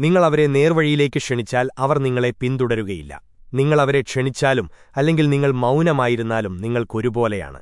നിങ്ങൾ അവരെ നേർവഴിയിലേക്ക് ക്ഷണിച്ചാൽ അവർ നിങ്ങളെ പിന്തുടരുകയില്ല. നിങ്ങൾ അവരെ ക്ഷണിച്ചാലും അല്ലെങ്കിൽ നിങ്ങൾ മൗനമായിരുന്നാലും നിങ്ങൾക്കൊരുപോലെയാണ്.